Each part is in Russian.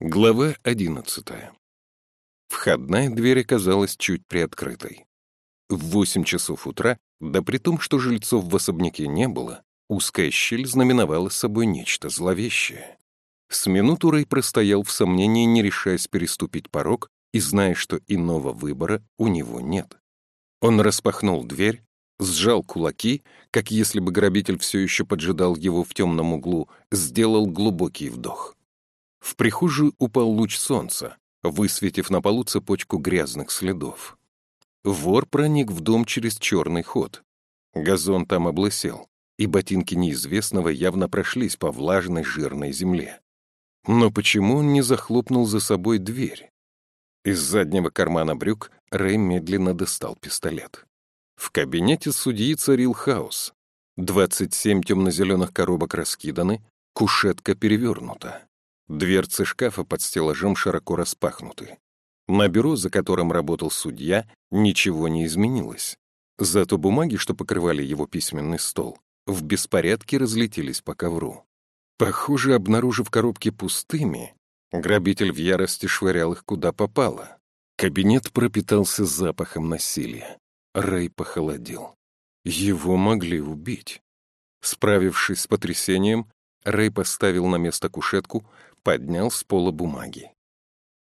Глава одиннадцатая. Входная дверь оказалась чуть приоткрытой. В восемь часов утра, да при том, что жильцов в особняке не было, узкая щель знаменовала собой нечто зловещее. С минуту Рэй простоял в сомнении, не решаясь переступить порог и зная, что иного выбора у него нет. Он распахнул дверь, сжал кулаки, как если бы грабитель все еще поджидал его в темном углу, сделал глубокий вдох. В прихожую упал луч солнца, высветив на полу цепочку грязных следов. Вор проник в дом через черный ход. Газон там облысел, и ботинки неизвестного явно прошлись по влажной жирной земле. Но почему он не захлопнул за собой дверь? Из заднего кармана брюк Рэй медленно достал пистолет. В кабинете судьи царил хаос. 27 темно-зеленых коробок раскиданы, кушетка перевернута. Дверцы шкафа под стеллажом широко распахнуты. На бюро, за которым работал судья, ничего не изменилось. Зато бумаги, что покрывали его письменный стол, в беспорядке разлетелись по ковру. Похоже, обнаружив коробки пустыми, грабитель в ярости швырял их куда попало. Кабинет пропитался запахом насилия. Рэй похолодел. Его могли убить. Справившись с потрясением, Рэй поставил на место кушетку, поднял с пола бумаги.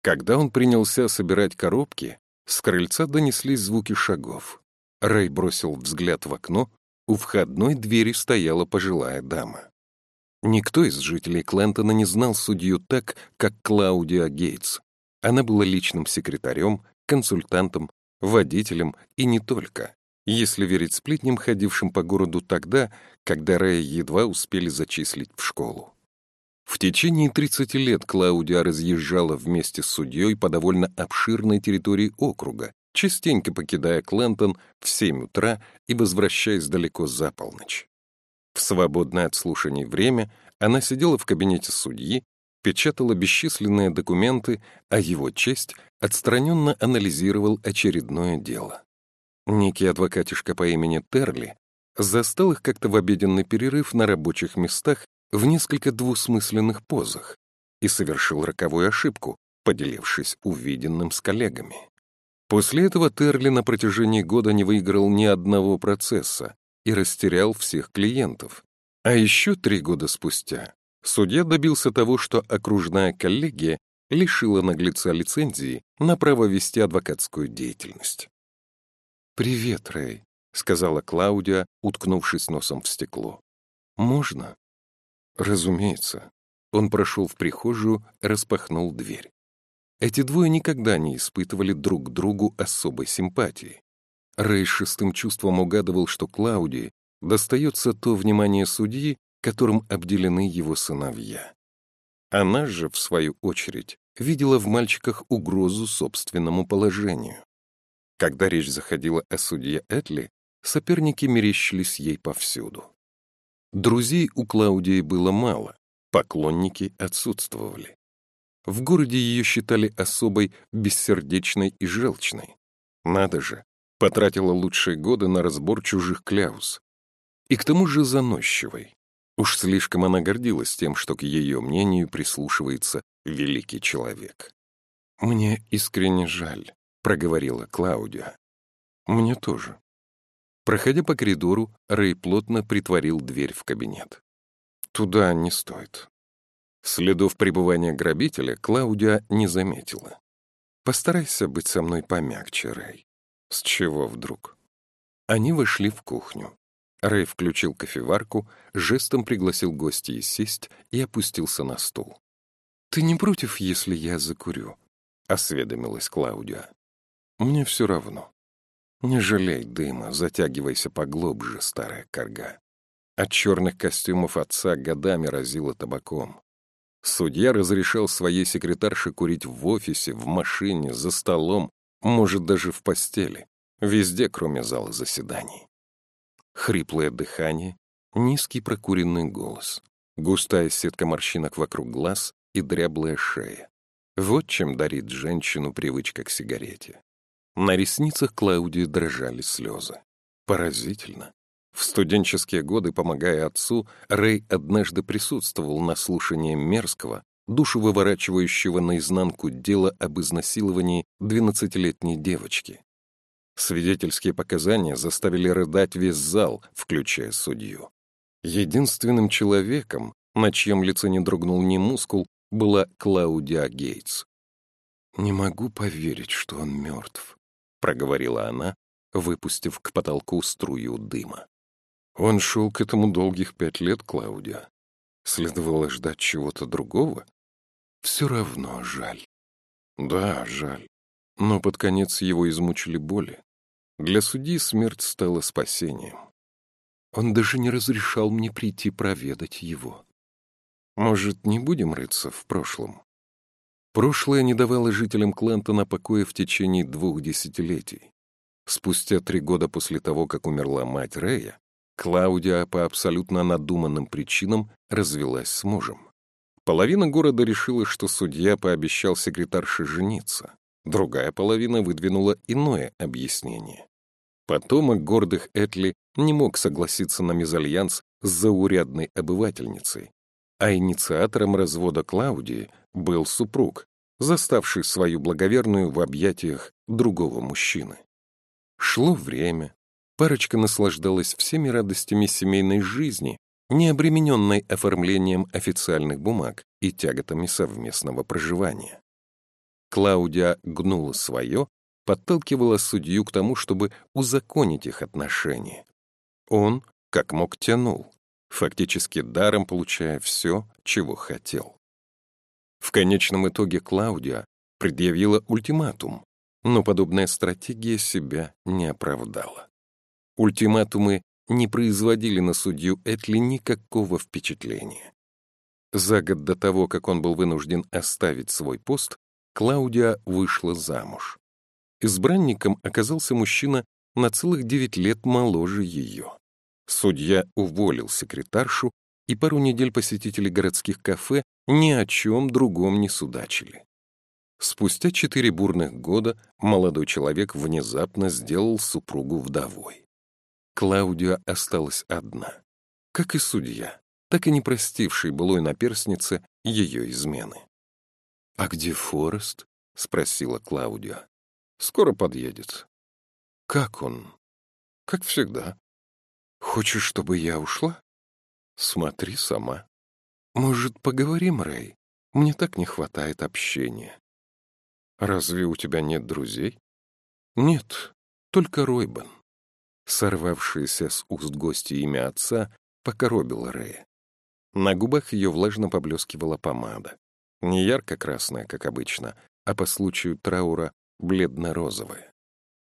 Когда он принялся собирать коробки, с крыльца донеслись звуки шагов. Рэй бросил взгляд в окно, у входной двери стояла пожилая дама. Никто из жителей Клентона не знал судью так, как Клаудия Гейтс. Она была личным секретарем, консультантом, водителем и не только, если верить сплетням, ходившим по городу тогда, когда Рэя едва успели зачислить в школу. В течение 30 лет Клаудия разъезжала вместе с судьей по довольно обширной территории округа, частенько покидая Клентон в 7 утра и возвращаясь далеко за полночь. В свободное от слушаний время она сидела в кабинете судьи, печатала бесчисленные документы, а его честь отстраненно анализировал очередное дело. Некий адвокатишка по имени Терли застал их как-то в обеденный перерыв на рабочих местах в несколько двусмысленных позах и совершил роковую ошибку, поделившись увиденным с коллегами. После этого Терли на протяжении года не выиграл ни одного процесса и растерял всех клиентов. А еще три года спустя судья добился того, что окружная коллегия лишила наглеца лицензии на право вести адвокатскую деятельность. «Привет, Рэй», — сказала Клаудия, уткнувшись носом в стекло. «Можно?» «Разумеется». Он прошел в прихожую, распахнул дверь. Эти двое никогда не испытывали друг к другу особой симпатии. Рэй шестым чувством угадывал, что Клаудии достается то внимание судьи, которым обделены его сыновья. Она же, в свою очередь, видела в мальчиках угрозу собственному положению. Когда речь заходила о судье Этли, соперники мерещились ей повсюду. Друзей у Клаудии было мало, поклонники отсутствовали. В городе ее считали особой бессердечной и желчной. Надо же, потратила лучшие годы на разбор чужих кляус. И к тому же заносчивой. Уж слишком она гордилась тем, что к ее мнению прислушивается великий человек. «Мне искренне жаль», — проговорила Клаудия. «Мне тоже». Проходя по коридору, Рэй плотно притворил дверь в кабинет. «Туда не стоит». Следов пребывания грабителя Клаудия не заметила. «Постарайся быть со мной помягче, Рэй». «С чего вдруг?» Они вошли в кухню. Рэй включил кофеварку, жестом пригласил гостей сесть и опустился на стул. «Ты не против, если я закурю?» — осведомилась Клаудия. «Мне все равно. Не жалей дыма, затягивайся поглубже, старая корга». От черных костюмов отца годами разило табаком. Судья разрешал своей секретарше курить в офисе, в машине, за столом, может, даже в постели. Везде, кроме зала заседаний. Хриплое дыхание, низкий прокуренный голос, густая сетка морщинок вокруг глаз и дряблая шея. Вот чем дарит женщину привычка к сигарете. На ресницах Клаудии дрожали слезы. Поразительно. В студенческие годы, помогая отцу, Рэй однажды присутствовал на слушании мерзкого, душу выворачивающего наизнанку дела об изнасиловании 12-летней девочки. Свидетельские показания заставили рыдать весь зал, включая судью. Единственным человеком, на чьем лице не дрогнул ни мускул, была Клаудия Гейтс. «Не могу поверить, что он мертв», — проговорила она, выпустив к потолку струю дыма. «Он шел к этому долгих пять лет, Клаудия. Следовало ждать чего-то другого. Все равно жаль». «Да, жаль. Но под конец его измучили боли. Для судьи смерть стала спасением. Он даже не разрешал мне прийти проведать его. Может, не будем рыться в прошлом? Прошлое не давало жителям Клентона покоя в течение двух десятилетий. Спустя три года после того, как умерла мать Рэя, Клаудия по абсолютно надуманным причинам развелась с мужем. Половина города решила, что судья пообещал секретарше жениться. Другая половина выдвинула иное объяснение. Потомок гордых Этли не мог согласиться на мезальянс с заурядной обывательницей, а инициатором развода Клаудии был супруг, заставший свою благоверную в объятиях другого мужчины. Шло время, парочка наслаждалась всеми радостями семейной жизни, не обремененной оформлением официальных бумаг и тяготами совместного проживания. Клаудия гнула свое, подталкивала судью к тому, чтобы узаконить их отношения. Он, как мог, тянул фактически даром получая все, чего хотел. В конечном итоге Клаудия предъявила ультиматум, но подобная стратегия себя не оправдала. Ультиматумы не производили на судью Этли никакого впечатления. За год до того, как он был вынужден оставить свой пост, Клаудия вышла замуж. Избранником оказался мужчина на целых девять лет моложе ее. Судья уволил секретаршу, и пару недель посетители городских кафе ни о чем другом не судачили. Спустя четыре бурных года молодой человек внезапно сделал супругу вдовой. Клаудия осталась одна, как и судья, так и не простивший былой наперснице ее измены. «А где Форест?» — спросила Клаудия. «Скоро подъедет». «Как он?» «Как всегда. Хочешь, чтобы я ушла? Смотри сама. Может, поговорим, Рэй? Мне так не хватает общения. Разве у тебя нет друзей? Нет, только Ройбан. Сорвавшееся с уст гостя имя отца покоробило Рэя. На губах ее влажно поблескивала помада. Не ярко-красная, как обычно, а по случаю траура бледно-розовая.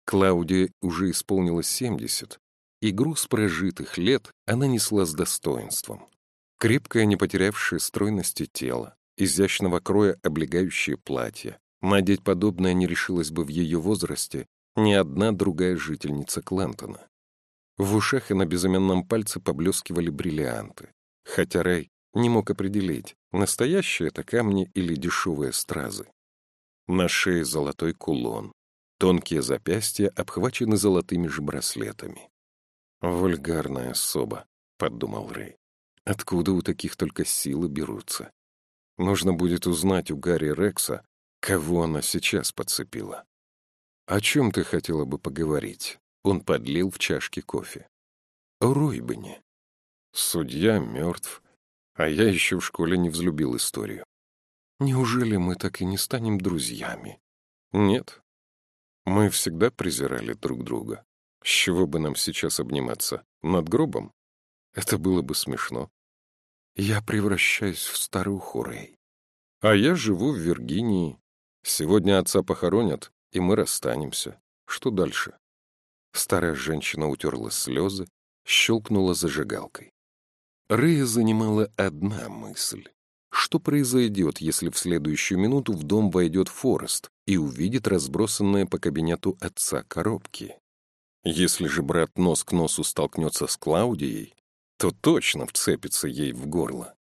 Клаудия уже исполнилось семьдесят, и груз прожитых лет она несла с достоинством. Крепкое, не потерявшее стройности тело, изящного кроя облегающее платье. Надеть подобное не решилась бы в ее возрасте ни одна другая жительница Клентона. В ушах и на безымянном пальце поблескивали бриллианты, хотя Рэй не мог определить, настоящие это камни или дешевые стразы. На шее золотой кулон, тонкие запястья обхвачены золотыми же браслетами. «Вульгарная особа», — подумал Рэй. «Откуда у таких только силы берутся? Нужно будет узнать у Гарри Рекса, кого она сейчас подцепила. О чем ты хотела бы поговорить?» Он подлил в чашки кофе. «О Ройбене. Судья мертв, а я еще в школе не взлюбил историю. Неужели мы так и не станем друзьями? Нет. Мы всегда презирали друг друга. С чего бы нам сейчас обниматься? Над гробом? Это было бы смешно. Я превращаюсь в старуху, Рэй. А я живу в Виргинии. Сегодня отца похоронят, и мы расстанемся. Что дальше? Старая женщина утерла слезы, щелкнула зажигалкой. Рэя занимала одна мысль. Что произойдет, если в следующую минуту в дом войдет Форест и увидит разбросанные по кабинету отца коробки? Если же брат нос к носу столкнется с Клаудией, то точно вцепится ей в горло.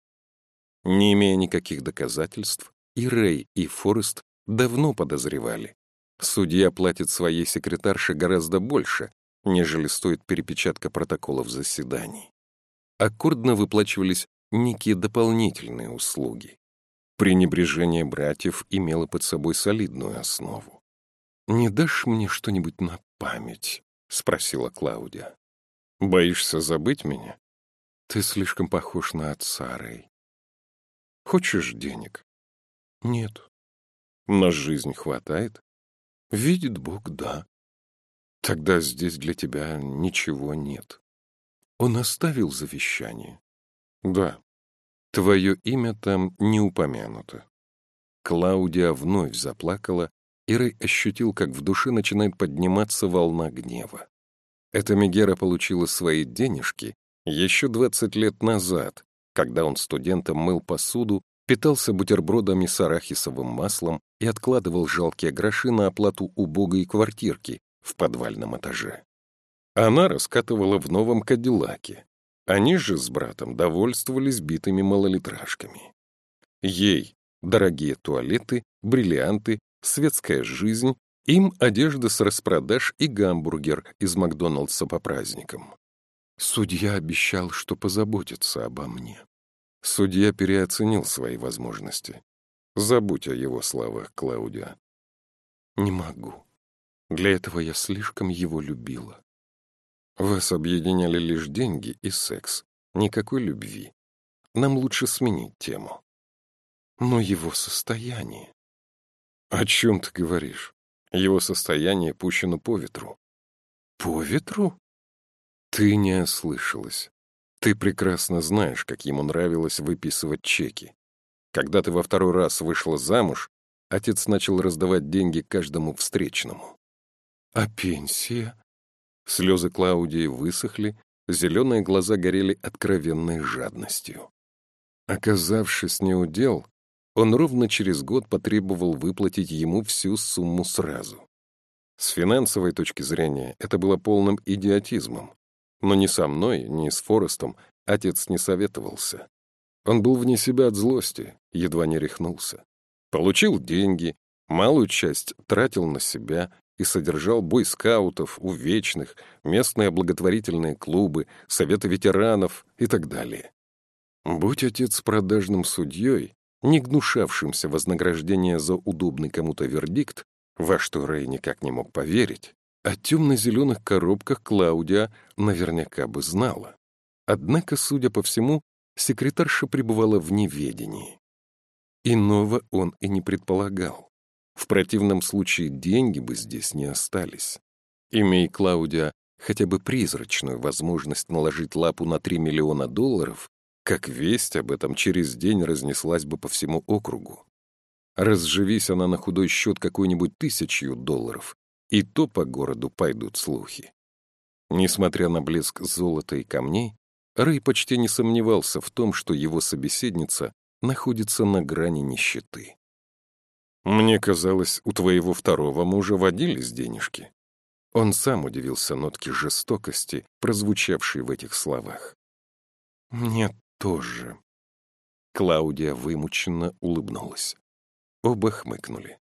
Не имея никаких доказательств, и Рэй, и Форест давно подозревали. Судья платит своей секретарше гораздо больше, нежели стоит перепечатка протоколов заседаний. Аккордно выплачивались некие дополнительные услуги. Пренебрежение братьев имело под собой солидную основу. «Не дашь мне что-нибудь на память?» — спросила Клаудия. «Боишься забыть меня?» «Ты слишком похож на отца, Рэй. Хочешь денег?» «Нет». «На жизнь хватает?» «Видит Бог, да». «Тогда здесь для тебя ничего нет». «Он оставил завещание?» «Да». «Твое имя там не упомянуто». Клаудия вновь заплакала, и Рэй ощутил, как в душе начинает подниматься волна гнева. Эта Мегера получила свои денежки еще 20 лет назад, когда он студентом мыл посуду, питался бутербродами с арахисовым маслом и откладывал жалкие гроши на оплату убогой квартирки в подвальном этаже. Она раскатывала в новом кадиллаке. Они же с братом довольствовались битыми малолитражками. Ей дорогие туалеты, бриллианты, светская жизнь, им одежда с распродаж и гамбургер из Макдоналдса по праздникам. Судья обещал, что позаботится обо мне. Судья переоценил свои возможности. Забудь о его словах, Клаудия. Не могу. Для этого я слишком его любила. Вас объединяли лишь деньги и секс. Никакой любви. Нам лучше сменить тему. Но его состояние... О чем ты говоришь? Его состояние пущено по ветру. По ветру? Ты не ослышалась. Ты прекрасно знаешь, как ему нравилось выписывать чеки. Когда ты во второй раз вышла замуж, отец начал раздавать деньги каждому встречному. А пенсия? Слезы Клаудии высохли, зеленые глаза горели откровенной жадностью. Оказавшись неудел, он ровно через год потребовал выплатить ему всю сумму сразу. С финансовой точки зрения это было полным идиотизмом. Но ни со мной, ни с Форестом отец не советовался. Он был вне себя от злости, едва не рехнулся. Получил деньги, малую часть тратил на себя и содержал бойскаутов, увечных, местные благотворительные клубы, советы ветеранов и так далее. Будь отец продажным судьей, не гнушавшимся вознаграждения за удобный кому-то вердикт, во что Рэй никак не мог поверить, о темно-зеленых коробках Клаудия наверняка бы знала. Однако, судя по всему, секретарша пребывала в неведении. Иного он и не предполагал. В противном случае деньги бы здесь не остались. Имея Клаудия хотя бы призрачную возможность наложить лапу на 3 миллиона долларов, как весть об этом через день разнеслась бы по всему округу. Разживись она на худой счет какой-нибудь тысячью долларов, и то по городу пойдут слухи. Несмотря на блеск золота и камней, Рэй почти не сомневался в том, что его собеседница находится на грани нищеты. «Мне казалось, у твоего второго мужа водились денежки». Он сам удивился нотке жестокости, прозвучавшей в этих словах. «Мне тоже». Клаудия вымученно улыбнулась. Оба хмыкнули.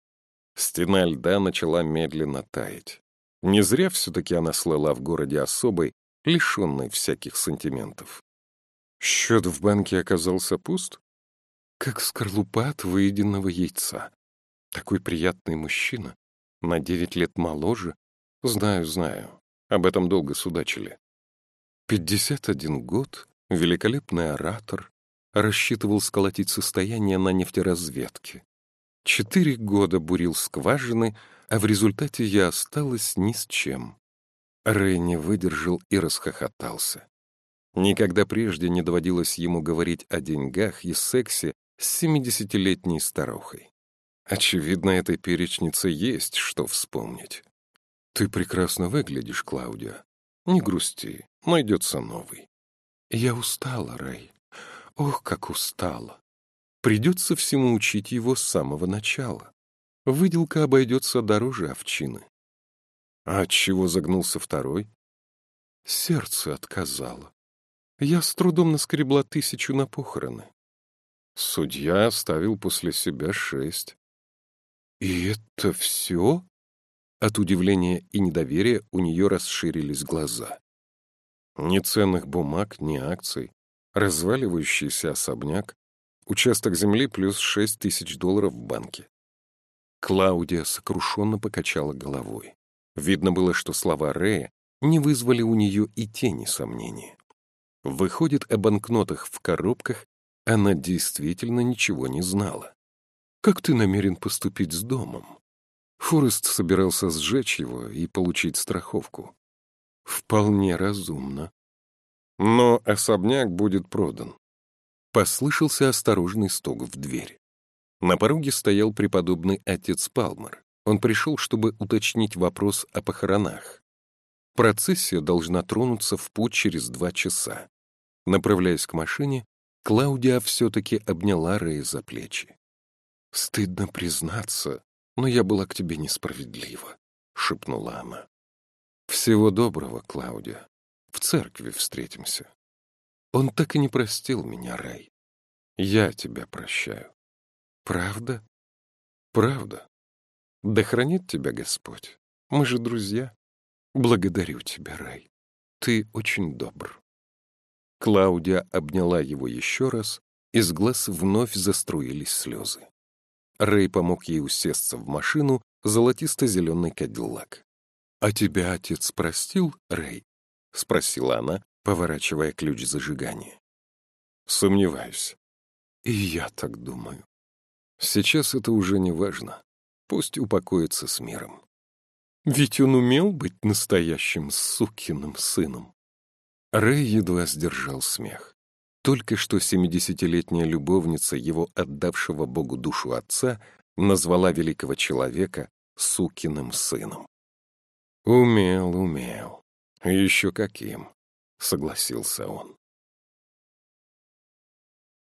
Стена льда начала медленно таять. Не зря все-таки она слыла в городе особой, лишенной всяких сантиментов. Счет в банке оказался пуст? Как скорлупа от выеденного яйца. Такой приятный мужчина. На девять лет моложе. Знаю, знаю. Об этом долго судачили. Пятьдесят один год, великолепный оратор, рассчитывал сколотить состояние на нефтеразведке. Четыре года бурил скважины, а в результате я осталась ни с чем. Рэй не выдержал и расхохотался. Никогда прежде не доводилось ему говорить о деньгах и сексе с семидесятилетней старухой. Очевидно, этой перечнице есть что вспомнить. Ты прекрасно выглядишь, Клаудия. Не грусти, найдется новый. Я устала, Рэй. Ох, как устала. Придется всему учить его с самого начала. Выделка обойдется дороже овчины. А от чего загнулся второй? Сердце отказало. Я с трудом наскребла тысячу на похороны. Судья оставил после себя шесть. И это все? От удивления и недоверия у нее расширились глаза. Ни ценных бумаг, ни акций, разваливающийся особняк, Участок земли плюс шесть тысяч долларов в банке. Клаудия сокрушенно покачала головой. Видно было, что слова Рэя не вызвали у нее и тени сомнения. Выходит, о банкнотах в коробках она действительно ничего не знала. «Как ты намерен поступить с домом?» Форест собирался сжечь его и получить страховку. «Вполне разумно. Но особняк будет продан». Послышался осторожный стук в дверь. На пороге стоял преподобный отец Палмер. Он пришел, чтобы уточнить вопрос о похоронах. Процессия должна тронуться в путь через два часа. Направляясь к машине, Клаудия все-таки обняла Рэя за плечи. «Стыдно признаться, но я была к тебе несправедлива», — шепнула она. «Всего доброго, Клаудия. В церкви встретимся. Он так и не простил меня, Рэй. Я тебя прощаю. Правда? Правда. Да хранит тебя Господь. Мы же друзья. Благодарю тебя, Рай. Ты очень добр. Клаудия обняла его еще раз, из глаз вновь заструились слезы. Рэй помог ей усесться в машину золотисто-зеленый кадиллак. «А тебя отец простил, Рэй?» — спросила она, поворачивая ключ зажигания. «Сомневаюсь. И я так думаю. Сейчас это уже не важно. Пусть упокоится с миром. Ведь он умел быть настоящим сукиным сыном. Рэй едва сдержал смех. Только что семидесятилетняя любовница его отдавшего Богу душу отца назвала великого человека сукиным сыном. «Умел, умел. Еще каким», — согласился он.